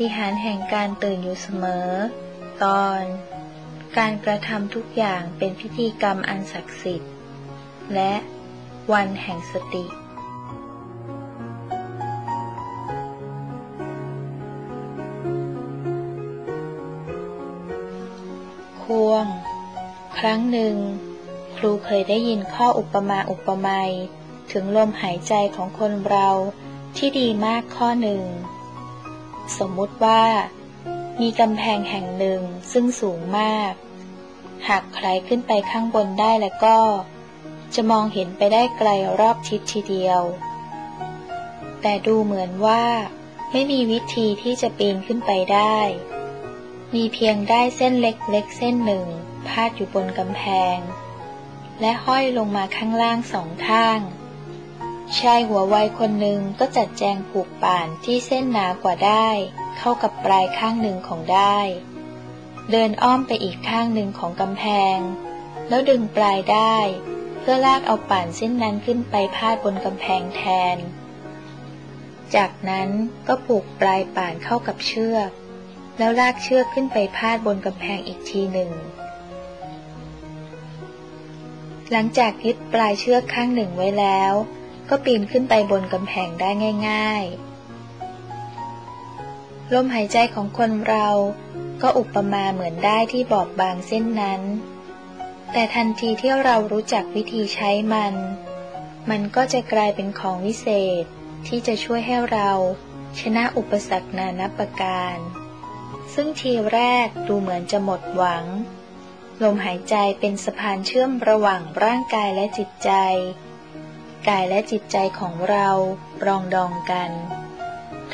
ฏิหารแห่งการตื่นอยู่เสมอ ตอน การกระทำทุกอย่างเป็นพิธีกรรมอันศักดิ์สิทธิ์ และวันแห่งสติควง ครั้งหนึ่ง ครูเคยได้ยินข้ออุปมาอุปไมยถึงลมหายใจของคนเราที่ดีมากข้อหนึ่ง สมมุติว่า มีกำแพงแห่งหนึ่งซึ่งสูงมาก หากใครขึ้นไปข้างบนได้แล้วก็ จะมองเห็นไปได้ไกลรอบทิศทีเดียว แต่ดูเหมือนว่าไม่มีวิธีที่จะปีนขึ้นไปได้ มีเพียงได้เส้นเล็กๆเส้นหนึ่ง พาดอยู่บนกำแพง และห้อยลงมาข้างล่างสองข้าง ชายหัวไวคนหนึ่งก็จัดแจงผูกป่านที่เส้นหนากว่าได้ เข้ากับปลายข้างหนึ่งของได้ เดินอ้อมไปอีกข้างหนึ่งของกำแพง แล้วดึงปลายได้ เพื่อลากเอาป่านเส้นนั้นขึ้นไปพาดบนกำแพงแทน จากนั้นก็ผูกปลายป่านเข้ากับเชือก แล้วลากเชือกขึ้นไปพาดบนกำแพงอีกทีหนึ่งหลังจากยึดปลายเชือกข้างหนึ่งไว้แล้ว ก็ปีนขึ้นไปบนกำแพงได้ง่าย ๆ ลมหายใจของคนเราก็อุปมาเหมือนได้ที่บอบบางเส้นนั้น แต่ทันทีที่เรารู้จักวิธีใช้มัน มันก็จะกลายเป็นของวิเศษที่จะช่วยให้เราชนะอุปสรรคนานับประการ ซึ่งทีแรกดูเหมือนจะหมดหวัง ลมหายใจเป็นสะพานเชื่อมระหว่างร่างกายและจิตใจ กายและจิตใจของเรารองดองกัน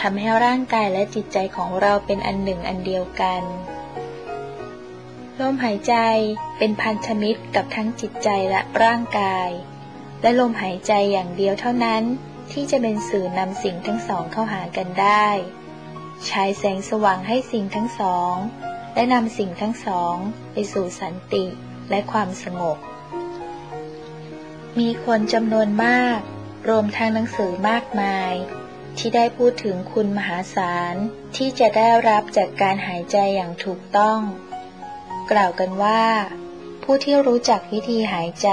ทำให้ร่างกายและจิตใจของเราเป็นอันหนึ่งอันเดียวกันลมหายใจเป็นพันธมิตรกับทั้งจิตใจและร่างกาย และลมหายใจอย่างเดียวเท่านั้นที่จะเป็นสื่อนำสิ่งทั้งสองเข้าหากันได้ฉายแสงสว่างให้สิ่งทั้งสอง และนำสิ่งทั้งสองไปสู่สันติและความสงบ มีคนจำนวนมาก รวมทั้งหนังสือมากมาย ที่ได้พูดถึงคุณมหาศาลที่จะได้รับจากการหายใจอย่างถูกต้อง กล่าวกันว่า ผู้ที่รู้จักวิธีหายใจ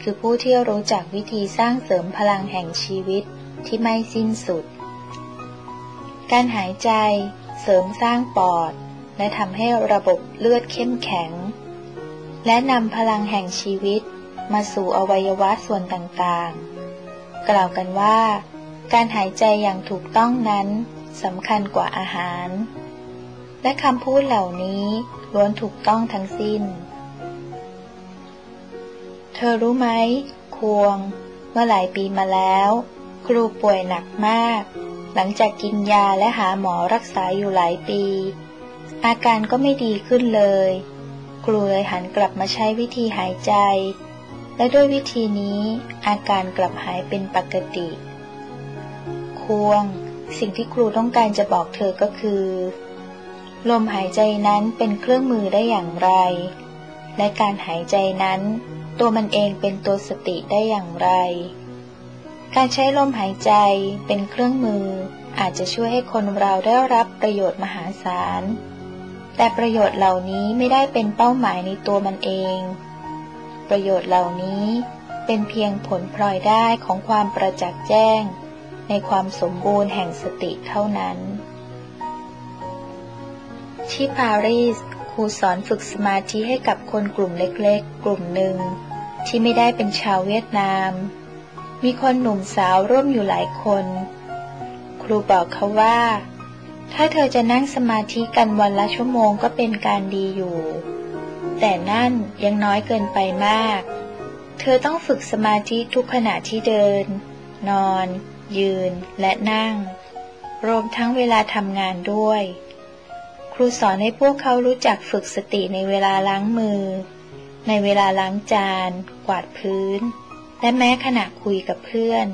คือผู้ที่รู้จักวิธีสร้างเสริมพลังแห่งชีวิตที่ไม่สิ้นสุด การหายใจเสริมสร้างปอด และทำให้ระบบเลือดเข้มแข็ง และนำพลังแห่งชีวิต มาสู่อวัยวะส่วนต่างๆ กล่าวกันว่า การหายใจอย่างถูกต้องนั้นสำคัญกว่าอาหาร และคำพูดเหล่านี้ล้วนถูกต้องทั้งสิ้น เธอรู้ไหม ควง เมื่อหลายปีมาแล้ว ครูป่วยหนักมาก หลังจากกินยาและหาหมอรักษาอยู่หลายปี อาการก็ไม่ดีขึ้นเลย ครูเลยหันกลับมาใช้วิธีหายใจ และด้วยวิธีนี้อาการกลับหายเป็นปกติ ควง สิ่งที่ครูต้องการจะบอกเธอก็คือ ลมหายใจนั้นเป็นเครื่องมือได้อย่างไร และการหายใจนั้น ตัวมันเองเป็นตัวสติได้อย่างไร การใช้ลมหายใจเป็นเครื่องมืออาจจะช่วยให้คนเราได้รับประโยชน์มหาศาล แต่ประโยชน์เหล่านี้ไม่ได้เป็นเป้าหมายในตัวมันเอง ประโยชน์เหล่านี้เป็นเพียงผลพลอยได้ของความประจักษ์แจ้ง ในความสมบูรณ์แห่งสติเท่านั้น ที่ปารีสครูสอนฝึกสมาธิให้กับคนกลุ่มเล็กๆ กลุ่มหนึ่ง ที่ไม่ได้เป็นชาวเวียดนาม มีคนหนุ่มสาวร่วมอยู่หลายคน ครูบอกเขาว่า ถ้าเธอจะนั่งสมาธิกันวันละชั่วโมงก็เป็นการดีอยู่ แต่นั่นยังน้อยเกินไปมาก เธอต้องฝึกสมาธิทุกขณะที่เดิน นอน ยืนและนั่ง รวมทั้งเวลาทำงานด้วย ครูสอนให้พวกเขารู้จักฝึกสติในเวลาล้างมือ ในเวลาล้างจาน กวาดพื้น และแม้ขณะคุยกับเพื่อน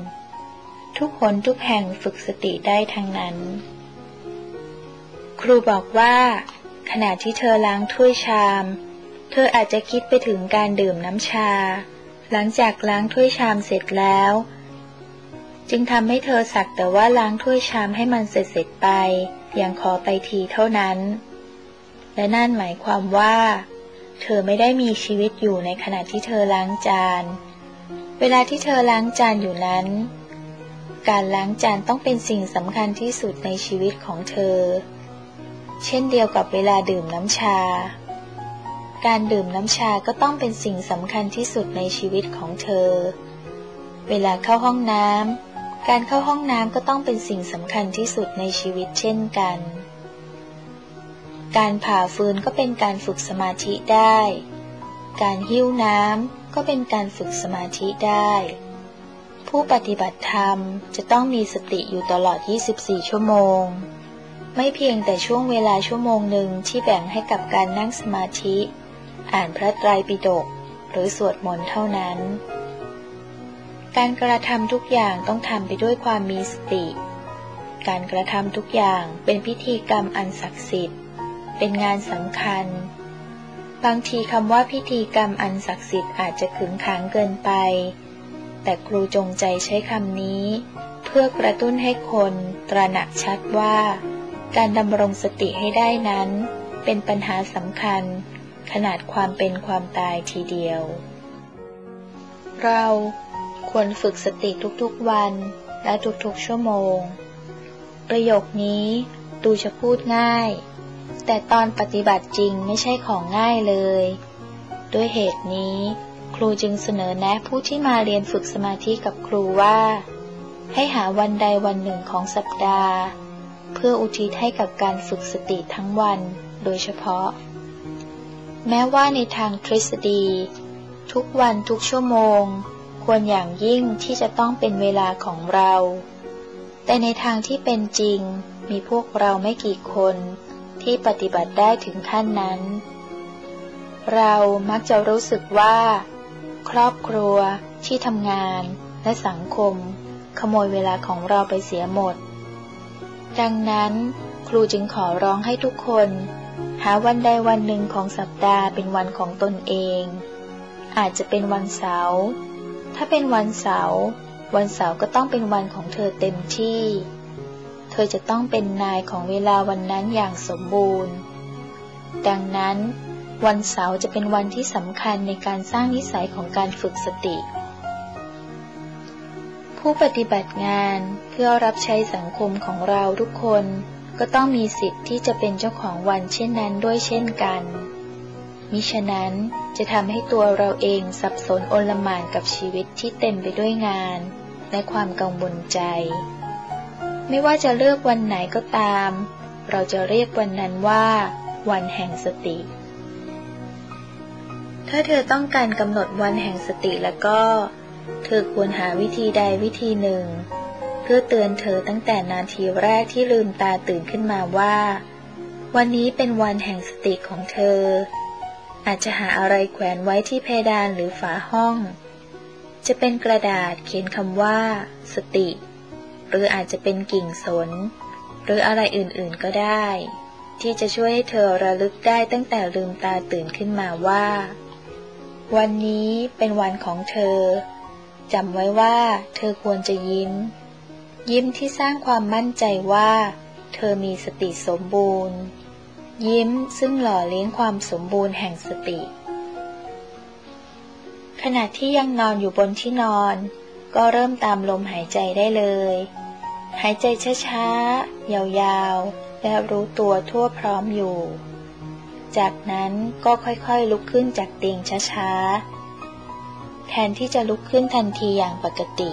ทุกคนทุกแห่งฝึกสติได้ทั้งนั้น ครูบอกว่าขณะที่เธอล้างถ้วยชาม เธออาจจะคิดไปถึงการดื่มน้ำชา หลังจากล้างถ้วยชามเสร็จแล้ว จึงทำให้เธอสักแต่ว่าล้างถ้วยชามให้มันเสร็จเสร็จไปยังขอไปทีเท่านั้น และนั่นหมายความว่า เธอไม่ได้มีชีวิตอยู่ในขณะที่เธอล้างจาน เวลาที่เธอล้างจานอยู่นั้น การล้างจานต้องเป็นสิ่งสำคัญที่สุดในชีวิตของเธอ เช่นเดียวกับเวลาดื่มน้ำชา การดื่มน้ำชาก็ต้องเป็นสิ่งสำคัญที่สุดในชีวิตของเธอ เวลาเข้าห้องน้ำ การเข้าห้องน้ำก็ต้องเป็นสิ่งสำคัญที่สุดในชีวิตเช่นกัน การผ่าฟืนก็เป็นการฝึกสมาธิได้ การหิ้วน้ำก็เป็นการฝึกสมาธิได้ ผู้ปฏิบัติธรรมจะต้องมีสติอยู่ตลอด 24 ชั่วโมงไม่เพียงแต่ช่วงเวลาชั่วโมงหนึ่งที่แบ่งให้กับการนั่งสมาธิ อ่านพระไตรปิฎกหรือสวดมนต์เท่านั้น การกระทำทุกอย่างต้องทำไปด้วยความมีสติ การกระทำทุกอย่างเป็นพิธีกรรมอันศักดิ์สิทธิ์ เป็นงานสำคัญ บางทีคำว่าพิธีกรรมอันศักดิ์สิทธิ์อาจจะขึงขังเกินไป แต่ครูจงใจใช้คำนี้ เพื่อกระตุ้นให้คนตระหนักชัดว่า การดำรงสติให้ได้นั้น เป็นปัญหาสำคัญ ขนาดความเป็นความตายทีเดียว เราควรฝึกสติทุกๆวันและทุกๆชั่วโมง ประโยคนี้ดูจะพูดง่าย แต่ตอนปฏิบัติจริงไม่ใช่ของง่ายเลย ด้วยเหตุนี้ครูจึงเสนอแนะผู้ที่มาเรียนฝึกสมาธิกับครูว่า ให้หาวันใดวันหนึ่งของสัปดาห์ เพื่ออุทิศให้กับการฝึกสติทั้งวันโดยเฉพาะ แม้ว่าในทางทฤษฎี ทุกวันทุกชั่วโมง ควรอย่างยิ่งที่จะต้องเป็นเวลาของเรา แต่ในทางที่เป็นจริงมีพวกเราไม่กี่คนที่ปฏิบัติได้ถึงขั้นนั้น เรามักจะรู้สึกว่า ครอบครัว ที่ทำงาน และสังคม ขโมยเวลาของเราไปเสียหมด ดังนั้น ครูจึงขอร้องให้ทุกคน หาวันใดวันหนึ่งของสัปดาห์เป็นวันของตนเอง อาจจะเป็นวันเสาร์ถ้าเป็นวันเสาร์วันเสาร์ก็ต้องเป็นวันของเธอเต็มที่ เธอจะต้องเป็นนายของเวลาวันนั้นอย่างสมบูรณ์ ดังนั้นวันเสาร์จะเป็นวันที่สำคัญในการสร้างนิสัยของการฝึกสติ ผู้ปฏิบัติงานเพื่อรับใช้สังคมของเราทุกคน ก็ต้องมีสิทธิ์ที่จะเป็นเจ้าของวันเช่นนั้นด้วยเช่นกัน มิฉะนั้นจะทำให้ตัวเราเองสับสนโอลหม่านกับชีวิตที่เต็มไปด้วยงาน และความกังวลใจ ไม่ว่าจะเลือกวันไหนก็ตาม เราจะเรียกวันนั้นว่า วันแห่งสติ ถ้าเธอต้องการกำหนดวันแห่งสติแล้วก็ เธอควรหาวิธีใดวิธีหนึ่ง เพื่อเตือนเธอตั้งแต่นาทีแรกที่ลืมตาตื่นขึ้นมาว่า วันนี้เป็นวันแห่งสติของเธอ อาจจะหาอะไรแขวนไว้ที่เพดานหรือฝาห้อง จะเป็นกระดาษเขียนคำว่า สติ หรืออาจจะเป็นกิ่งสน หรืออะไรอื่นๆก็ได้ ที่จะช่วยให้เธอระลึกได้ตั้งแต่ลืมตาตื่นขึ้นมาว่า วันนี้เป็นวันของเธอจำไว้ว่าเธอควรจะยิ้ม ยิ้มที่สร้างความมั่นใจว่า เธอมีสติสมบูรณ์ ยิ้มซึ่งหล่อเลี้ยงความสมบูรณ์แห่งสติ ขณะที่ยังนอนอยู่บนที่นอน ก็เริ่มตามลมหายใจได้เลย หายใจช้าๆ ยาวๆ และรู้ตัวทั่วพร้อมอยู่ จากนั้นก็ค่อยๆลุกขึ้นจากเตียงช้าๆ แทนที่จะลุกขึ้นทันทีอย่างปกติ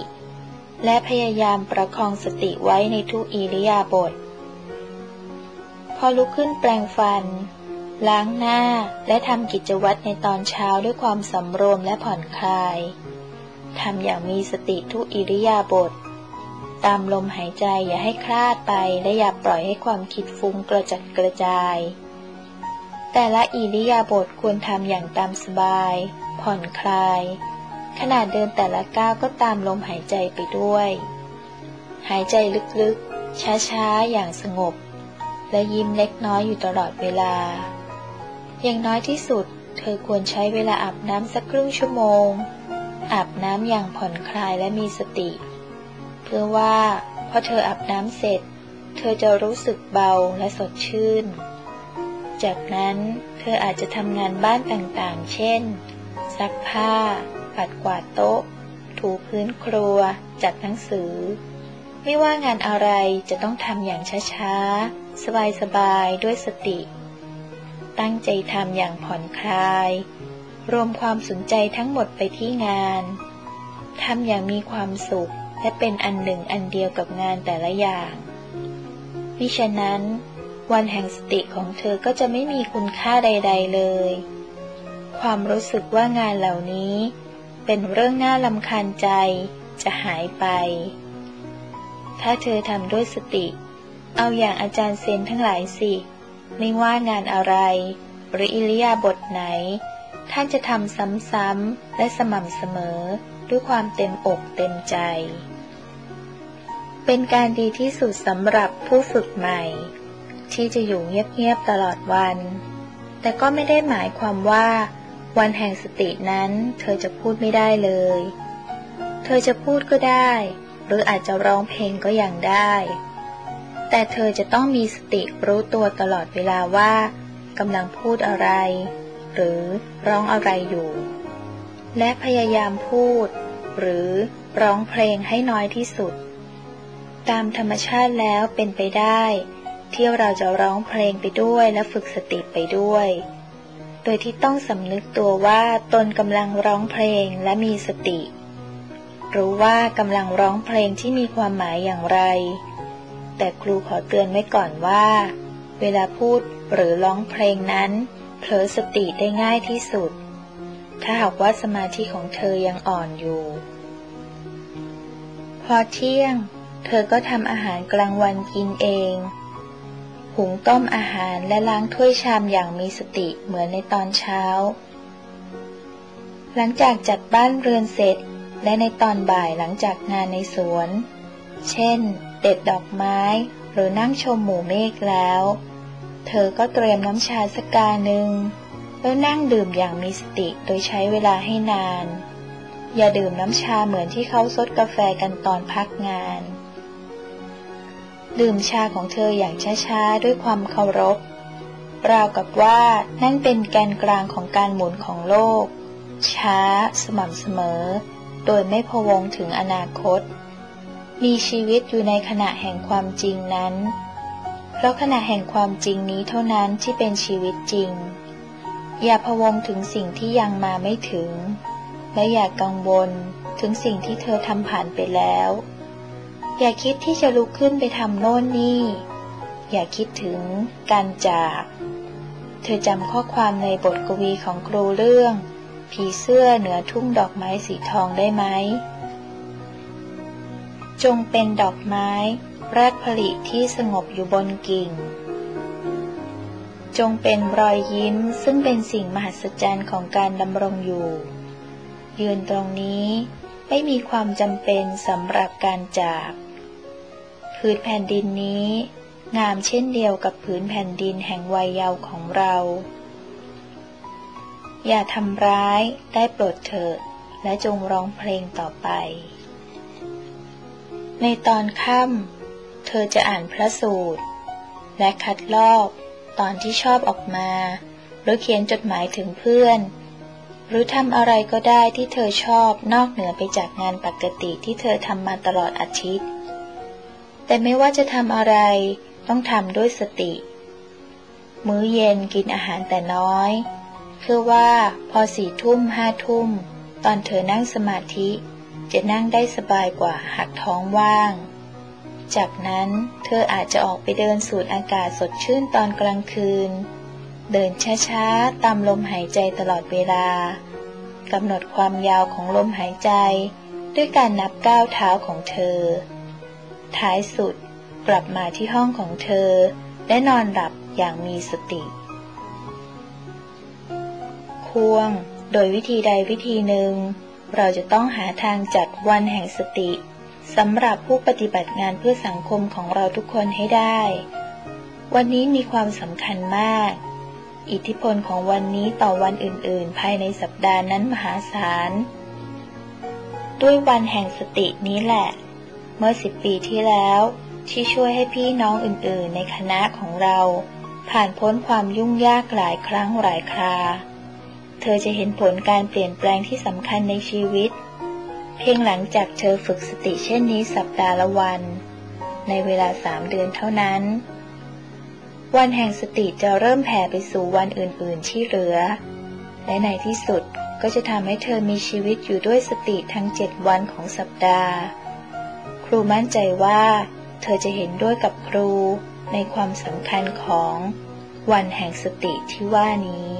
และพยายามประคองสติไว้ในทุกอิริยาบถพอลุกขึ้นแปลงฟัน ล้างหน้าและทำกิจวัตรในตอนเช้าด้วยความสำรวมและผ่อนคลายทำอย่างมีสติทุกอิริยาบถตามลมหายใจอย่าให้คลาดไปและอย่าปล่อยให้ความคิดฟุ้งกระจัดกระจาย แต่ละอิริยาบถควรทำอย่างตามสบาย ผ่อนคลาย ขณะเดินแต่ละก้าวก็ตามลมหายใจไปด้วย หายใจลึกๆ ช้าๆ อย่างสงบ และยิ้มเล็กน้อยอยู่ตลอดเวลา อย่างน้อยที่สุด เธอควรใช้เวลาอาบน้ำสักครึ่งชั่วโมง อาบน้ำอย่างผ่อนคลายและมีสติ เพื่อว่าพอเธออาบน้ำเสร็จ เธอจะรู้สึกเบาและสดชื่น จากนั้นเธออาจจะทำงานบ้านต่างๆ เช่น ซักผ้า ปัดกวาดโต๊ะ ถูพื้นครัว จัดหนังสือ ไม่ว่างานอะไรจะต้องทำอย่างช้าๆ สบายๆ ด้วยสติ ตั้งใจทำอย่างผ่อนคลาย รวมความสนใจทั้งหมดไปที่งานทำอย่างมีความสุขและเป็นอันหนึ่งอันเดียวกับงานแต่ละอย่างมิฉะนั้น วันแห่งสติของเธอก็จะไม่มีคุณค่าใด ๆเลย ความรู้สึกว่างานเหล่านี้ เป็นเรื่องน่าลำคาญใจ จะหายไป ถ้าเธอทำด้วยสติ เอาอย่างอาจารย์เซนทั้งหลายสิ ไม่ว่างานอะไร หรืออิริยาบถไหน ท่านจะทำซ้ำๆและสม่ำเสมอด้วยความเต็มอกเต็มใจ เป็นการดีที่สุดสำหรับผู้ฝึกใหม่ ที่จะอยู่เงียบๆตลอดวัน แต่ก็ไม่ได้หมายความว่า วันแห่งสตินั้น เธอจะพูดไม่ได้เลย เธอจะพูดก็ได้ หรืออาจจะร้องเพลงก็ยังได้ แต่เธอจะต้องมีสติรู้ตัวตลอดเวลาว่ากำลังพูดอะไร หรือร้องอะไรอยู่ และพยายามพูด หรือร้องเพลงให้น้อยที่สุด ตามธรรมชาติแล้วเป็นไปได้ ที่เราจะร้องเพลงไปด้วยและฝึกสติไปด้วย โดยที่ต้องสำนึกตัวว่าตนกำลังร้องเพลงและมีสติ รู้ว่ากำลังร้องเพลงที่มีความหมายอย่างไร แต่ครูขอเตือนไว้ก่อนว่า เวลาพูดหรือร้องเพลงนั้น เผลอสติได้ง่ายที่สุด ถ้าหากว่าสมาธิของเธอยังอ่อนอยู่ พอเที่ยง เธอก็ทำอาหารกลางวันกินเอง หุงต้มอาหารและล้างถ้วยชามอย่างมีสติเหมือนในตอนเช้า หลังจากจัดบ้านเรือนเสร็จ และในตอนบ่ายหลังจากงานในสวน เช่น เด็ดดอกไม้ หรือนั่งชมหมู่เมฆแล้ว เธอก็เตรียมน้ำชาสักกาหนึ่งแล้วนั่งดื่มอย่างมีสติโดยใช้เวลาให้นาน อย่าดื่มน้ำชาเหมือนที่เขาซดกาแฟกันตอนพักงาน ดื่มชาของเธออย่างช้าๆ ด้วยความเคารพ ราวกับว่านั่นเป็นแกนกลางของการหมุนของโลก ช้า สม่ำเสมอ โดยไม่พวงถึงอนาคต มีชีวิตอยู่ในขณะแห่งความจริงนั้น เพราะขณะแห่งความจริงนี้เท่านั้นที่เป็นชีวิตจริง อย่าพวงถึงสิ่งที่ยังมาไม่ถึง และอย่ากกังวลถึงสิ่งที่เธอทำผ่านไปแล้ว อย่าคิดที่จะลุกขึ้นไปทำโน่นนี่ อย่าคิดถึงการจาก เธอจำข้อความในบทกวีของครูเรื่อง ผีเสื้อเหนือทุ่งดอกไม้สีทองได้ไหม จงเป็นดอกไม้ แรกผลิที่สงบอยู่บนกิ่ง จงเป็นรอยยิ้มซึ่งเป็นสิ่งมหัศจรรย์ของการดำรงอยู่ ยืนตรงนี้ ไม่มีความจำเป็นสำหรับการจากผืนแผ่นดินนี้ งามเช่นเดียวกับผืนแผ่นดินแห่งวัยเยาว์ของเรา อย่าทำร้ายได้โปรดเถิด และจงร้องเพลงต่อไป ในตอนค่ำเธอจะอ่านพระสูตร และคัดลอกตอนที่ชอบออกมา หรือเขียนจดหมายถึงเพื่อน หรือทำอะไรก็ได้ที่เธอชอบนอกเหนือไปจากงานปกติที่เธอทำมาตลอดอาทิตย์ แต่ไม่ว่าจะทำอะไรต้องทำด้วยสติ มื้อเย็นกินอาหารแต่น้อยเพื่อว่าพอสี่ทุ่มห้าทุ่ม ตอนเธอนั่งสมาธิ จะนั่งได้สบายกว่าหากท้องว่าง จากนั้นเธออาจจะออกไปเดินสูดอากาศสดชื่นตอนกลางคืน เดินช้าๆ ตามลมหายใจตลอดเวลากำหนดความยาวของลมหายใจ ด้วยการนับก้าวเท้าของเธอ ท้ายสุดกลับมาที่ห้องของเธอ และนอนหลับอย่างมีสติ ควง โดยวิธีใดวิธีหนึ่ง เราจะต้องหาทางจัดวันแห่งสติสำหรับผู้ปฏิบัติงานเพื่อสังคมของเราทุกคนให้ได้ วันนี้มีความสำคัญมาก อิทธิพลของวันนี้ต่อวันอื่น ๆ ภายในสัปดาห์นั้นมหาศาล ด้วยวันแห่งสตินี้แหละ เมื่อสิบปีที่แล้วที่ช่วยให้พี่น้องอื่น ๆ ในคณะของเรา ผ่านพ้นความยุ่งยากหลายครั้งหลายครา เธอจะเห็นผลการเปลี่ยนแปลงที่สำคัญในชีวิต เพียงหลังจากเธอฝึกสติเช่นนี้สัปดาห์ละวัน ในเวลาสามเดือนเท่านั้น วันแห่งสติจะเริ่มแผ่ไปสู่วันอื่นๆที่เหลือ และในที่สุดก็จะทำให้เธอมีชีวิตอยู่ด้วยสติทั้งเจ็ดวันของสัปดาห์ ครูมั่นใจว่า เธอจะเห็นด้วยกับครูในความสำคัญของวันแห่งสติที่ว่านี้